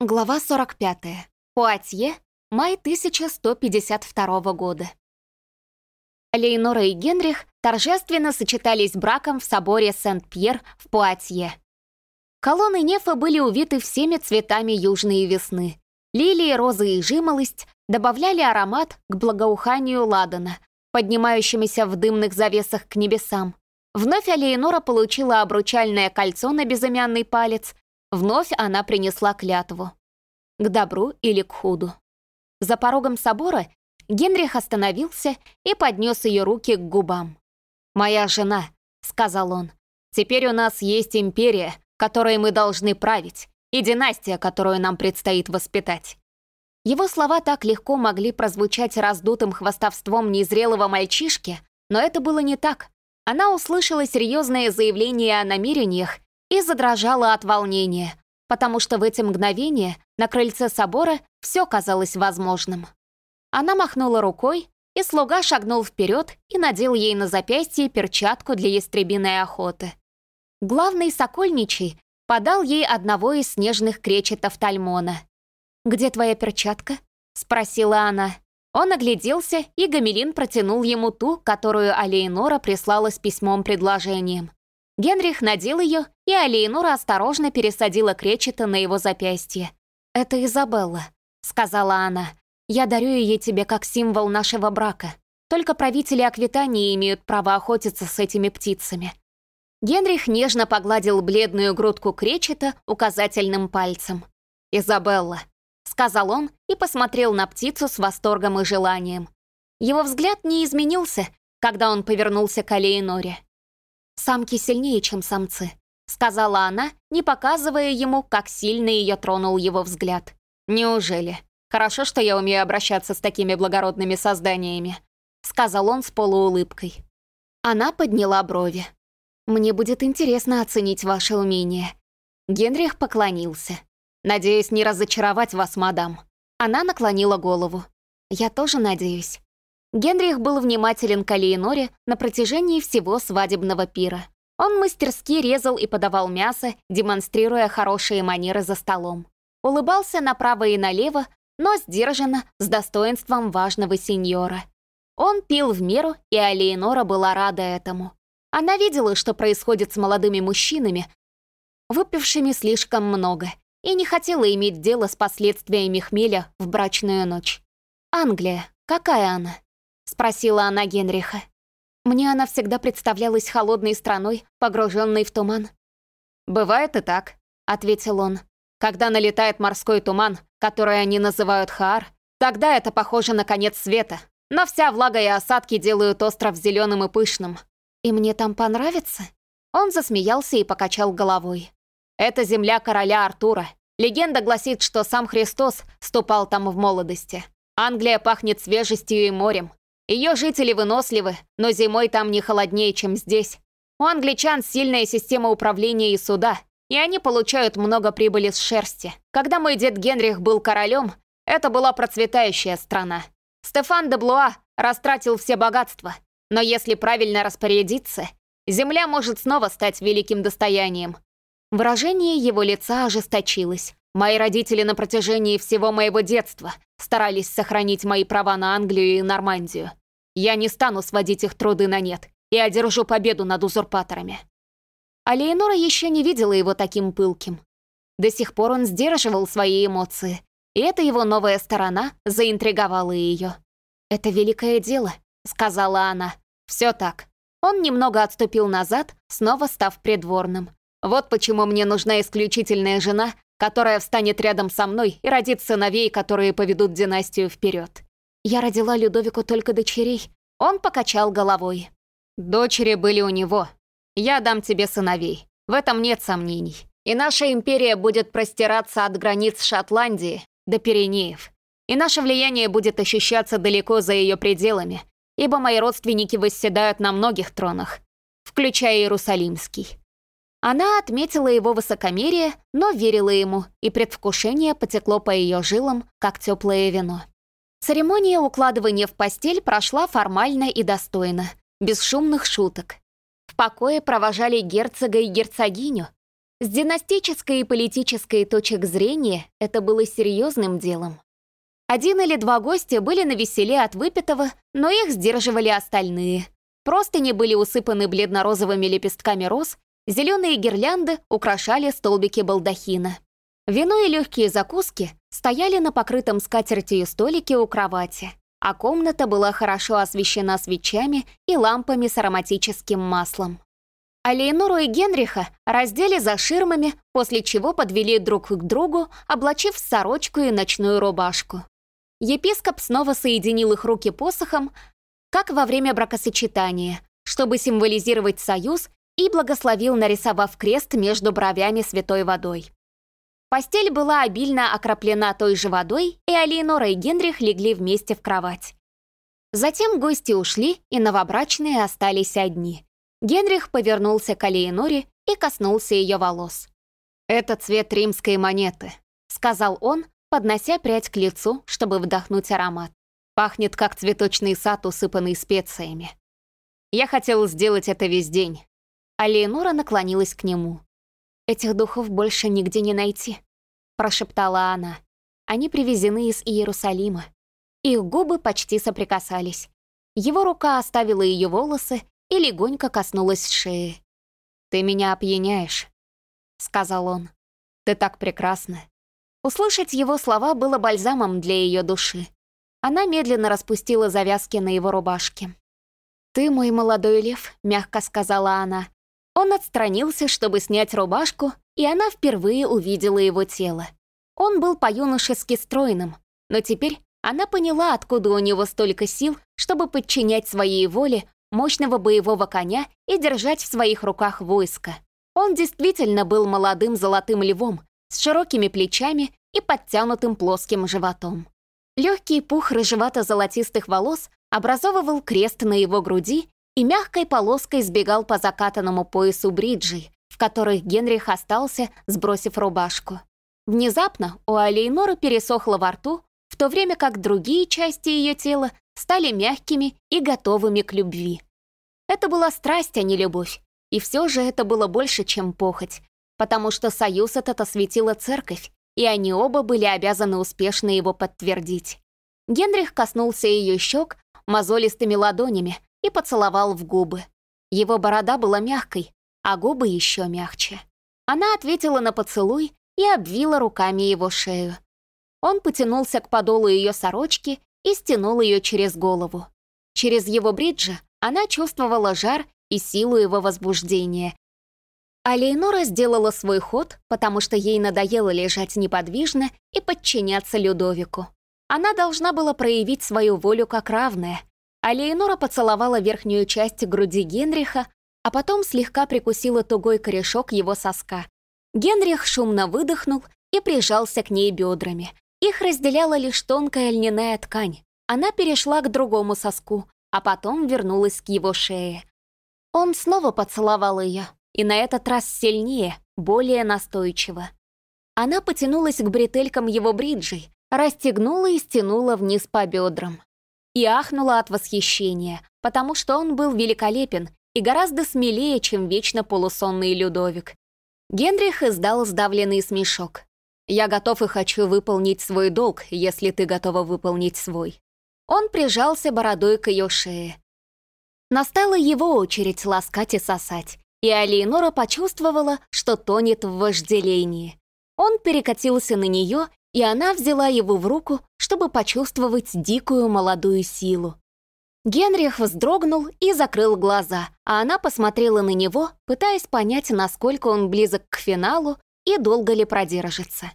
Глава 45. Пуатье, май 1152 года. Лейнора и Генрих торжественно сочетались браком в соборе Сент-Пьер в Пуатье. Колонны нефа были увиты всеми цветами южной весны. Лилии, розы и жимолость добавляли аромат к благоуханию ладана, поднимающимися в дымных завесах к небесам. Вновь Алеонора получила обручальное кольцо на безымянный палец Вновь она принесла клятву. К добру или к худу. За порогом собора Генрих остановился и поднес ее руки к губам. «Моя жена», — сказал он, — «теперь у нас есть империя, которой мы должны править, и династия, которую нам предстоит воспитать». Его слова так легко могли прозвучать раздутым хвастовством незрелого мальчишки, но это было не так. Она услышала серьезное заявление о намерениях и задрожала от волнения, потому что в эти мгновения на крыльце собора все казалось возможным. Она махнула рукой, и слуга шагнул вперед и надел ей на запястье перчатку для ястребиной охоты. Главный сокольничий подал ей одного из снежных кречетов Тальмона. «Где твоя перчатка?» — спросила она. Он огляделся, и Гамелин протянул ему ту, которую Алейнора прислала с письмом-предложением. Генрих надел ее, и Алиенура осторожно пересадила кречета на его запястье. «Это Изабелла», — сказала она. «Я дарю ее тебе как символ нашего брака. Только правители Аквитании имеют право охотиться с этими птицами». Генрих нежно погладил бледную грудку кречета указательным пальцем. «Изабелла», — сказал он и посмотрел на птицу с восторгом и желанием. Его взгляд не изменился, когда он повернулся к Алеиноре. «Самки сильнее, чем самцы», — сказала она, не показывая ему, как сильно ее тронул его взгляд. «Неужели? Хорошо, что я умею обращаться с такими благородными созданиями», — сказал он с полуулыбкой. Она подняла брови. «Мне будет интересно оценить ваше умение». Генрих поклонился. «Надеюсь не разочаровать вас, мадам». Она наклонила голову. «Я тоже надеюсь». Генрих был внимателен к Алиеноре на протяжении всего свадебного пира. Он мастерски резал и подавал мясо, демонстрируя хорошие манеры за столом. Улыбался направо и налево, но сдержанно, с достоинством важного сеньора. Он пил в меру, и Алиенора была рада этому. Она видела, что происходит с молодыми мужчинами, выпившими слишком много, и не хотела иметь дело с последствиями хмеля в брачную ночь. Англия, какая она? — спросила она Генриха. Мне она всегда представлялась холодной страной, погруженной в туман. «Бывает и так», — ответил он. «Когда налетает морской туман, который они называют Хаар, тогда это похоже на конец света. Но вся влага и осадки делают остров зеленым и пышным. И мне там понравится?» Он засмеялся и покачал головой. «Это земля короля Артура. Легенда гласит, что сам Христос ступал там в молодости. Англия пахнет свежестью и морем. Ее жители выносливы, но зимой там не холоднее, чем здесь. У англичан сильная система управления и суда, и они получают много прибыли с шерсти. Когда мой дед Генрих был королем, это была процветающая страна. Стефан де Блуа растратил все богатства, но если правильно распорядиться, земля может снова стать великим достоянием. Выражение его лица ожесточилось. Мои родители на протяжении всего моего детства старались сохранить мои права на Англию и Нормандию. Я не стану сводить их труды на нет и одержу победу над узурпаторами. А Леонора еще не видела его таким пылким. До сих пор он сдерживал свои эмоции, и эта его новая сторона заинтриговала ее. «Это великое дело», — сказала она. «Все так». Он немного отступил назад, снова став придворным. «Вот почему мне нужна исключительная жена, которая встанет рядом со мной и родит сыновей, которые поведут династию вперед. Я родила Людовику только дочерей. Он покачал головой. Дочери были у него. Я дам тебе сыновей. В этом нет сомнений. И наша империя будет простираться от границ Шотландии до Пиренеев. И наше влияние будет ощущаться далеко за ее пределами, ибо мои родственники восседают на многих тронах, включая Иерусалимский. Она отметила его высокомерие, но верила ему, и предвкушение потекло по ее жилам, как теплое вино. Церемония укладывания в постель прошла формально и достойно, без шумных шуток. В покое провожали герцога и герцогиню. С династической и политической точек зрения это было серьезным делом. Один или два гостя были на веселе от выпитого, но их сдерживали остальные. Просто не были усыпаны бледно-розовыми лепестками роз, зеленые гирлянды украшали столбики балдахина. Вино и легкие закуски стояли на покрытом скатертью столике у кровати, а комната была хорошо освещена свечами и лампами с ароматическим маслом. А Лейнору и Генриха раздели за ширмами, после чего подвели друг к другу, облачив сорочку и ночную рубашку. Епископ снова соединил их руки посохом, как во время бракосочетания, чтобы символизировать союз, и благословил, нарисовав крест между бровями святой водой. Постель была обильно окроплена той же водой, и Алиенора и Генрих легли вместе в кровать. Затем гости ушли, и новобрачные остались одни. Генрих повернулся к Алиеноре и коснулся ее волос. «Это цвет римской монеты», — сказал он, поднося прядь к лицу, чтобы вдохнуть аромат. Пахнет, как цветочный сад, усыпанный специями. Я хотела сделать это весь день. А Леонора наклонилась к нему. «Этих духов больше нигде не найти», — прошептала она. «Они привезены из Иерусалима». Их губы почти соприкасались. Его рука оставила ее волосы и легонько коснулась шеи. «Ты меня опьяняешь», — сказал он. «Ты так прекрасна». Услышать его слова было бальзамом для ее души. Она медленно распустила завязки на его рубашке. «Ты мой молодой лев», — мягко сказала она. Он отстранился, чтобы снять рубашку, и она впервые увидела его тело. Он был по-юношески стройным, но теперь она поняла, откуда у него столько сил, чтобы подчинять своей воле мощного боевого коня и держать в своих руках войско. Он действительно был молодым золотым львом, с широкими плечами и подтянутым плоским животом. Легкий пух рыжевато-золотистых волос образовывал крест на его груди и мягкой полоской сбегал по закатанному поясу бриджей, в которых Генрих остался, сбросив рубашку. Внезапно у Алейноры пересохло во рту, в то время как другие части ее тела стали мягкими и готовыми к любви. Это была страсть, а не любовь. И все же это было больше, чем похоть, потому что союз этот осветила церковь, и они оба были обязаны успешно его подтвердить. Генрих коснулся ее щек мозолистыми ладонями и поцеловал в губы. Его борода была мягкой, а губы еще мягче. Она ответила на поцелуй и обвила руками его шею. Он потянулся к подолу ее сорочки и стянул ее через голову. Через его бриджи она чувствовала жар и силу его возбуждения, а Лейнора сделала свой ход, потому что ей надоело лежать неподвижно и подчиняться Людовику. Она должна была проявить свою волю как равная. А Лейнора поцеловала верхнюю часть груди Генриха, а потом слегка прикусила тугой корешок его соска. Генрих шумно выдохнул и прижался к ней бедрами. Их разделяла лишь тонкая льняная ткань. Она перешла к другому соску, а потом вернулась к его шее. Он снова поцеловал ее, и на этот раз сильнее, более настойчиво. Она потянулась к бретелькам его бриджей, расстегнула и стянула вниз по бедрам. И ахнула от восхищения, потому что он был великолепен и гораздо смелее, чем вечно полусонный Людовик. Генрих издал сдавленный смешок. «Я готов и хочу выполнить свой долг, если ты готова выполнить свой». Он прижался бородой к ее шее. Настала его очередь ласкать и сосать, и Алиенора почувствовала, что тонет в вожделении. Он перекатился на нее, и она взяла его в руку, чтобы почувствовать дикую молодую силу. Генрих вздрогнул и закрыл глаза, а она посмотрела на него, пытаясь понять, насколько он близок к финалу и долго ли продержится.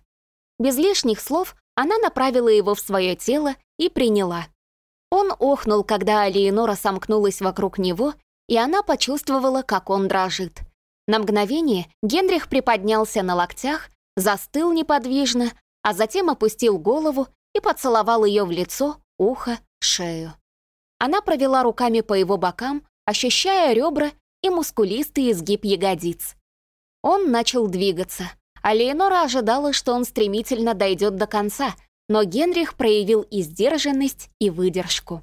Без лишних слов она направила его в свое тело и приняла. Он охнул, когда Алиенора сомкнулась вокруг него и она почувствовала, как он дрожит. На мгновение Генрих приподнялся на локтях, застыл неподвижно, а затем опустил голову и поцеловал ее в лицо, ухо, шею. Она провела руками по его бокам, ощущая ребра и мускулистый изгиб ягодиц. Он начал двигаться, а Леонора ожидала, что он стремительно дойдет до конца, но Генрих проявил и сдержанность, и выдержку.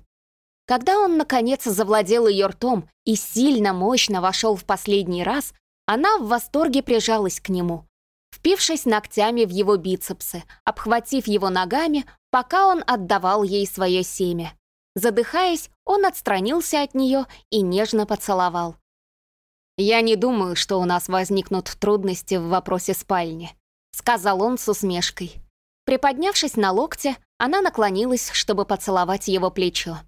Когда он, наконец, завладел ее ртом и сильно, мощно вошел в последний раз, Она в восторге прижалась к нему, впившись ногтями в его бицепсы, обхватив его ногами, пока он отдавал ей свое семя. Задыхаясь, он отстранился от нее и нежно поцеловал. «Я не думаю, что у нас возникнут трудности в вопросе спальни», сказал он с усмешкой. Приподнявшись на локте, она наклонилась, чтобы поцеловать его плечо.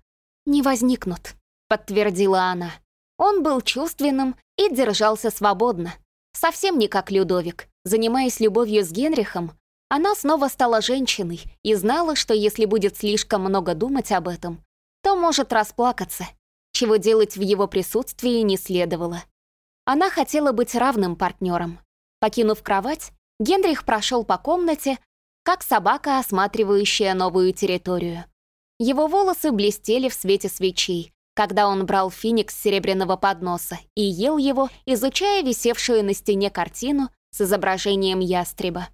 «Не возникнут», — подтвердила она. Он был чувственным и держался свободно. Совсем не как Людовик. Занимаясь любовью с Генрихом, она снова стала женщиной и знала, что если будет слишком много думать об этом, то может расплакаться, чего делать в его присутствии не следовало. Она хотела быть равным партнером. Покинув кровать, Генрих прошел по комнате, как собака, осматривающая новую территорию. Его волосы блестели в свете свечей, когда он брал финикс серебряного подноса и ел его, изучая висевшую на стене картину с изображением ястреба.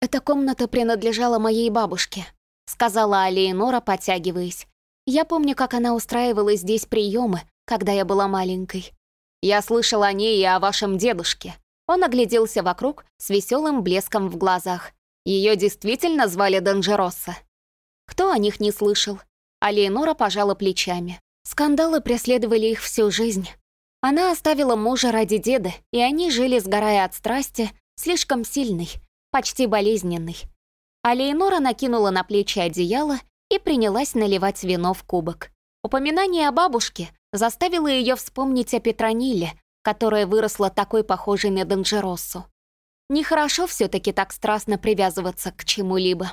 «Эта комната принадлежала моей бабушке», — сказала Алиенора, потягиваясь. «Я помню, как она устраивала здесь приемы, когда я была маленькой. Я слышал о ней и о вашем дедушке». Он огляделся вокруг с веселым блеском в глазах. Ее действительно звали Донжеросса. Кто о них не слышал? Алиенора пожала плечами. Скандалы преследовали их всю жизнь. Она оставила мужа ради деда, и они жили, сгорая от страсти, слишком сильной, почти болезненной. А Лейнора накинула на плечи одеяло и принялась наливать вино в кубок. Упоминание о бабушке заставило ее вспомнить о Петрониле, которая выросла такой похожей на Донжероссу. Нехорошо все таки так страстно привязываться к чему-либо.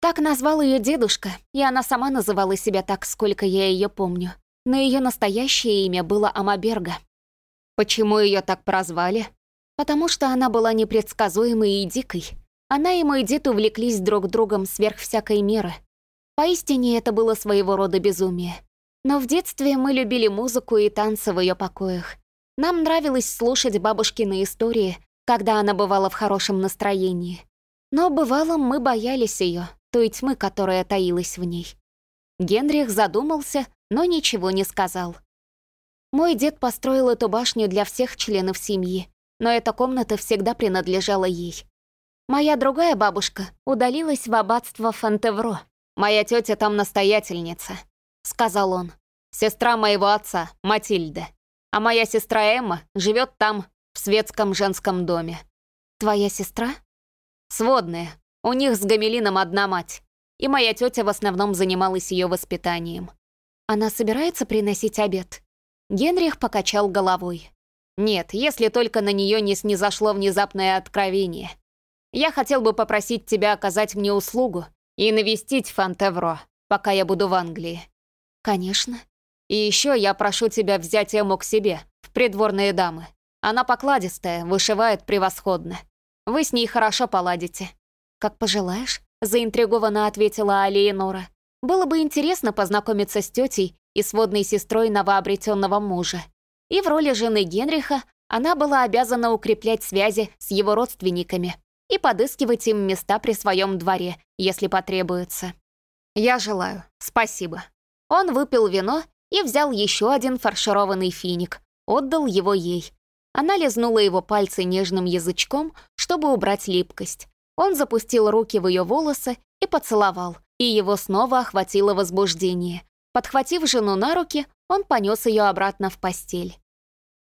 Так назвал ее дедушка, и она сама называла себя так, сколько я ее помню. Но ее настоящее имя было Амаберга. Почему ее так прозвали? Потому что она была непредсказуемой и дикой. Она и мой дед увлеклись друг другом сверх всякой меры. Поистине это было своего рода безумие. Но в детстве мы любили музыку и танцы в ее покоях. Нам нравилось слушать бабушкины истории, когда она бывала в хорошем настроении. Но бывало мы боялись ее, той тьмы, которая таилась в ней. Генрих задумался, но ничего не сказал. Мой дед построил эту башню для всех членов семьи, но эта комната всегда принадлежала ей. Моя другая бабушка удалилась в аббатство Фонтевро. «Моя тетя там настоятельница», — сказал он. «Сестра моего отца, Матильда. А моя сестра Эмма живет там, в светском женском доме». «Твоя сестра?» «Сводная, у них с Гамелином одна мать, и моя тетя в основном занималась ее воспитанием. Она собирается приносить обед? Генрих покачал головой. Нет, если только на нее не снизошло внезапное откровение. Я хотел бы попросить тебя оказать мне услугу и навестить Фантевро, пока я буду в Англии. Конечно. И еще я прошу тебя взять Эму к себе, в придворные дамы. Она покладистая, вышивает превосходно. Вы с ней хорошо поладите. «Как пожелаешь», — заинтригованно ответила Алиенора. «Было бы интересно познакомиться с тетей и сводной сестрой новообретенного мужа. И в роли жены Генриха она была обязана укреплять связи с его родственниками и подыскивать им места при своем дворе, если потребуется. «Я желаю. Спасибо». Он выпил вино и взял еще один фаршированный финик, отдал его ей. Она лизнула его пальцы нежным язычком, чтобы убрать липкость. Он запустил руки в ее волосы и поцеловал, и его снова охватило возбуждение. Подхватив жену на руки, он понес ее обратно в постель.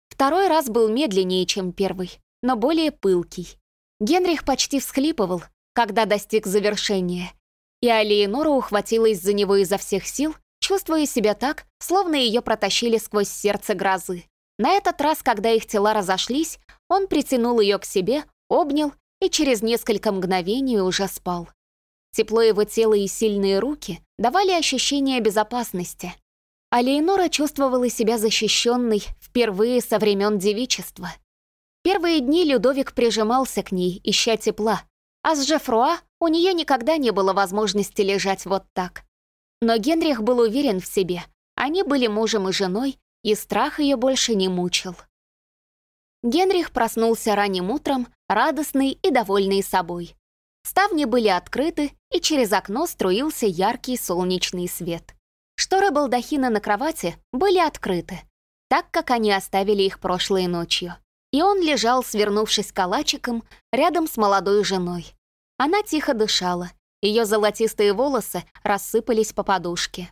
Второй раз был медленнее, чем первый, но более пылкий. Генрих почти всхлипывал, когда достиг завершения, и Алиенора ухватилась за него изо всех сил, чувствуя себя так, словно ее протащили сквозь сердце грозы. На этот раз, когда их тела разошлись, он притянул ее к себе, обнял и через несколько мгновений уже спал. Тепло его тела и сильные руки давали ощущение безопасности. А Лейнора чувствовала себя защищенной впервые со времен девичества. Первые дни Людовик прижимался к ней, ища тепла, а с Жефруа у нее никогда не было возможности лежать вот так. Но Генрих был уверен в себе. Они были мужем и женой, и страх ее больше не мучил. Генрих проснулся ранним утром, радостный и довольный собой. Ставни были открыты, и через окно струился яркий солнечный свет. Шторы балдахина на кровати были открыты, так как они оставили их прошлой ночью. и он лежал, свернувшись калачиком, рядом с молодой женой. Она тихо дышала, ее золотистые волосы рассыпались по подушке.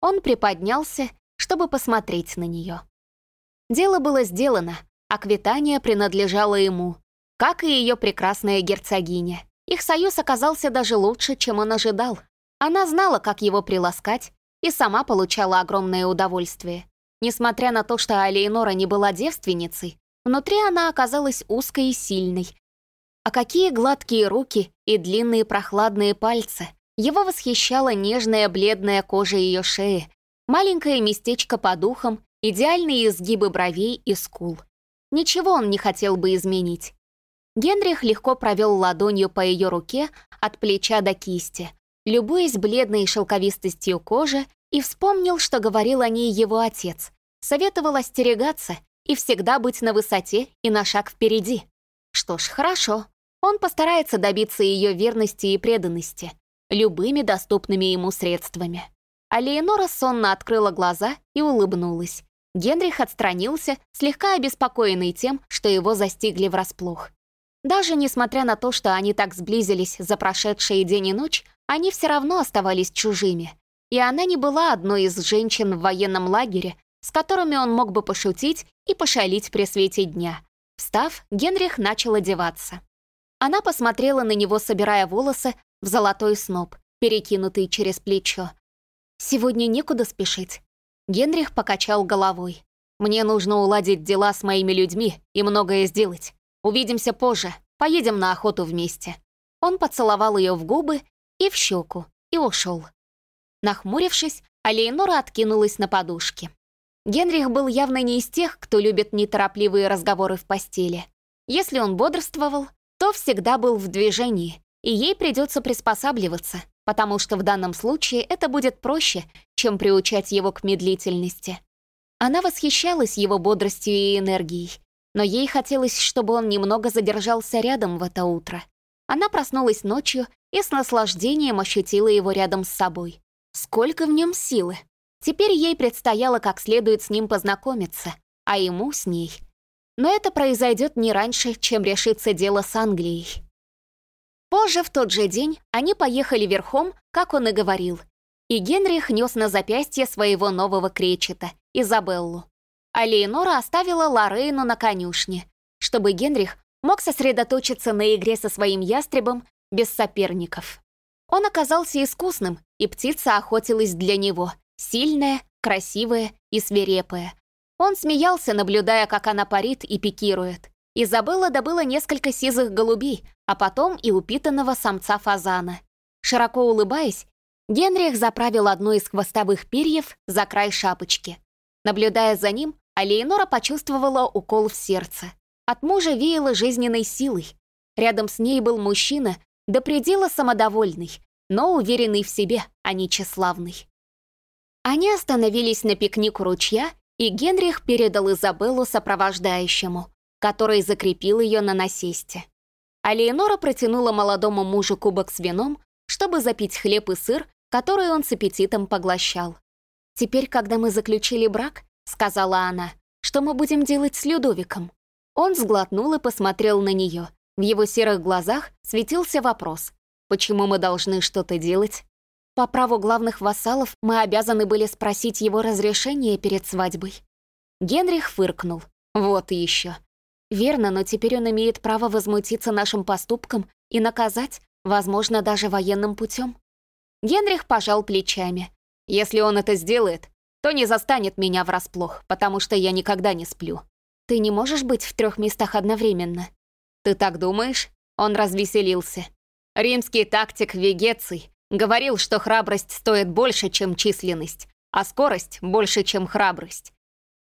Он приподнялся, чтобы посмотреть на нее. Дело было сделано, а квитания принадлежала ему, как и ее прекрасная герцогиня. Их союз оказался даже лучше, чем он ожидал. Она знала, как его приласкать, и сама получала огромное удовольствие. Несмотря на то, что Алейнора не была девственницей, внутри она оказалась узкой и сильной. А какие гладкие руки и длинные прохладные пальцы. Его восхищала нежная бледная кожа ее шеи, маленькое местечко по духам, идеальные изгибы бровей и скул. Ничего он не хотел бы изменить. Генрих легко провел ладонью по ее руке от плеча до кисти, любуясь бледной шелковистостью кожи, и вспомнил, что говорил о ней его отец. Советовал остерегаться и всегда быть на высоте и на шаг впереди. Что ж, хорошо. Он постарается добиться ее верности и преданности любыми доступными ему средствами. А Леонора сонно открыла глаза и улыбнулась. Генрих отстранился, слегка обеспокоенный тем, что его застигли врасплох. Даже несмотря на то, что они так сблизились за прошедшие день и ночь, они все равно оставались чужими. И она не была одной из женщин в военном лагере, с которыми он мог бы пошутить и пошалить при свете дня. Встав, Генрих начал одеваться. Она посмотрела на него, собирая волосы в золотой сноп, перекинутый через плечо. «Сегодня некуда спешить». Генрих покачал головой. «Мне нужно уладить дела с моими людьми и многое сделать. Увидимся позже. Поедем на охоту вместе». Он поцеловал ее в губы и в щеку, и ушел. Нахмурившись, Алейнора откинулась на подушке. Генрих был явно не из тех, кто любит неторопливые разговоры в постели. Если он бодрствовал, то всегда был в движении, и ей придется приспосабливаться, потому что в данном случае это будет проще, чем приучать его к медлительности. Она восхищалась его бодростью и энергией, но ей хотелось, чтобы он немного задержался рядом в это утро. Она проснулась ночью и с наслаждением ощутила его рядом с собой. Сколько в нем силы! Теперь ей предстояло как следует с ним познакомиться, а ему с ней. Но это произойдет не раньше, чем решится дело с Англией. Позже, в тот же день, они поехали верхом, как он и говорил, и Генрих нес на запястье своего нового кречета, Изабеллу а Леонора оставила Лорейну на конюшне, чтобы Генрих мог сосредоточиться на игре со своим ястребом без соперников. Он оказался искусным, и птица охотилась для него, сильная, красивая и свирепая. Он смеялся, наблюдая, как она парит и пикирует. Изабелла добыла несколько сизых голубей, а потом и упитанного самца фазана. Широко улыбаясь, Генрих заправил одно из хвостовых перьев за край шапочки. Наблюдая за ним, а Леонора почувствовала укол в сердце. От мужа веяло жизненной силой. Рядом с ней был мужчина, до предела самодовольный, но уверенный в себе, а не тщеславный. Они остановились на пикник у ручья, и Генрих передал Изабеллу сопровождающему, который закрепил ее на насесте. А Леонора протянула молодому мужу кубок с вином, чтобы запить хлеб и сыр, который он с аппетитом поглощал. Теперь, когда мы заключили брак, — сказала она. «Что мы будем делать с Людовиком?» Он сглотнул и посмотрел на нее. В его серых глазах светился вопрос. «Почему мы должны что-то делать?» По праву главных вассалов мы обязаны были спросить его разрешение перед свадьбой. Генрих фыркнул. Вот и еще. Верно, но теперь он имеет право возмутиться нашим поступком и наказать, возможно, даже военным путем. Генрих пожал плечами. Если он это сделает, то не застанет меня врасплох, потому что я никогда не сплю. Ты не можешь быть в трех местах одновременно. Ты так думаешь? Он развеселился. Римский тактик Вегеций говорил, что храбрость стоит больше, чем численность, а скорость больше, чем храбрость.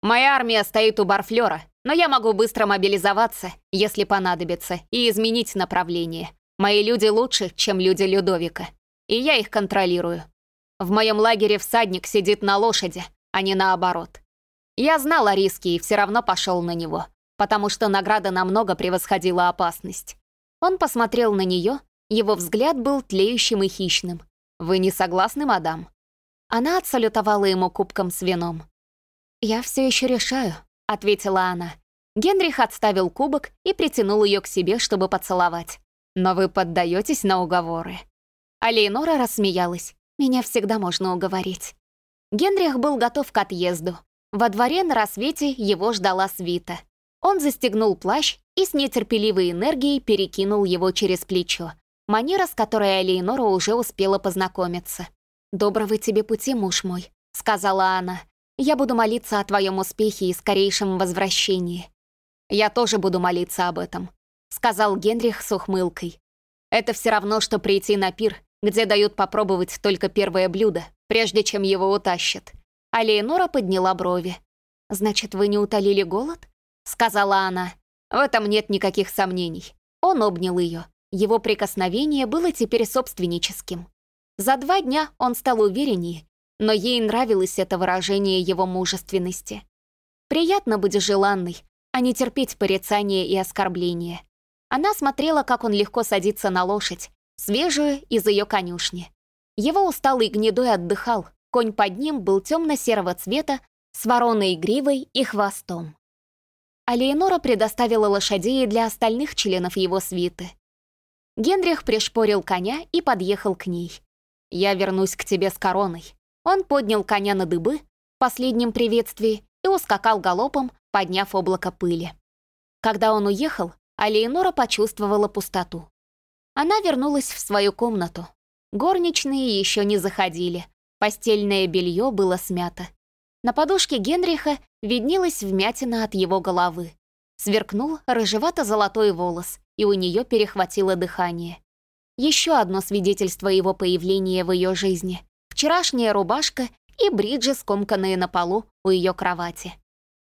Моя армия стоит у Барфлера, но я могу быстро мобилизоваться, если понадобится, и изменить направление. Мои люди лучше, чем люди Людовика, и я их контролирую. В моем лагере всадник сидит на лошади, а не наоборот. Я знал о риске и все равно пошел на него, потому что награда намного превосходила опасность. Он посмотрел на нее, его взгляд был тлеющим и хищным. «Вы не согласны, мадам?» Она отсалютовала ему кубком с вином. «Я все еще решаю», — ответила она. Генрих отставил кубок и притянул ее к себе, чтобы поцеловать. «Но вы поддаетесь на уговоры». А Лейнора рассмеялась. «Меня всегда можно уговорить». Генрих был готов к отъезду. Во дворе на рассвете его ждала свита. Он застегнул плащ и с нетерпеливой энергией перекинул его через плечо. Манера, с которой Алейнора уже успела познакомиться. «Доброго тебе пути, муж мой», — сказала она. «Я буду молиться о твоем успехе и скорейшем возвращении». «Я тоже буду молиться об этом», — сказал Генрих с ухмылкой. «Это все равно, что прийти на пир, где дают попробовать только первое блюдо, прежде чем его утащат». А Леонора подняла брови. «Значит, вы не утолили голод?» — сказала она. В этом нет никаких сомнений. Он обнял ее. Его прикосновение было теперь собственническим. За два дня он стал увереннее, но ей нравилось это выражение его мужественности. Приятно быть желанной, а не терпеть порицания и оскорбления. Она смотрела, как он легко садится на лошадь, свежую из ее конюшни. Его усталый гнедой отдыхал, конь под ним был темно-серого цвета с вороной гривой и хвостом. А Леонора предоставила лошадей для остальных членов его свиты. Генрих пришпорил коня и подъехал к ней. «Я вернусь к тебе с короной». Он поднял коня на дыбы в последнем приветствии и ускакал галопом, подняв облако пыли. Когда он уехал, Алиенора почувствовала пустоту. Она вернулась в свою комнату. Горничные еще не заходили. Постельное белье было смято. На подушке Генриха виднелась вмятина от его головы. Сверкнул рыжевато-золотой волос, и у нее перехватило дыхание. Еще одно свидетельство его появления в ее жизни. Вчерашняя рубашка и бриджи, скомканные на полу у ее кровати.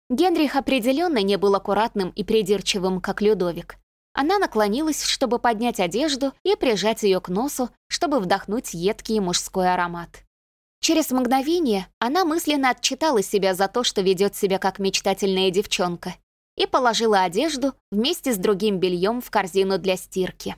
Генрих определенно не был аккуратным и придирчивым, как Людовик. Она наклонилась, чтобы поднять одежду и прижать ее к носу, чтобы вдохнуть едкий мужской аромат. Через мгновение она мысленно отчитала себя за то, что ведет себя как мечтательная девчонка, и положила одежду вместе с другим бельем в корзину для стирки.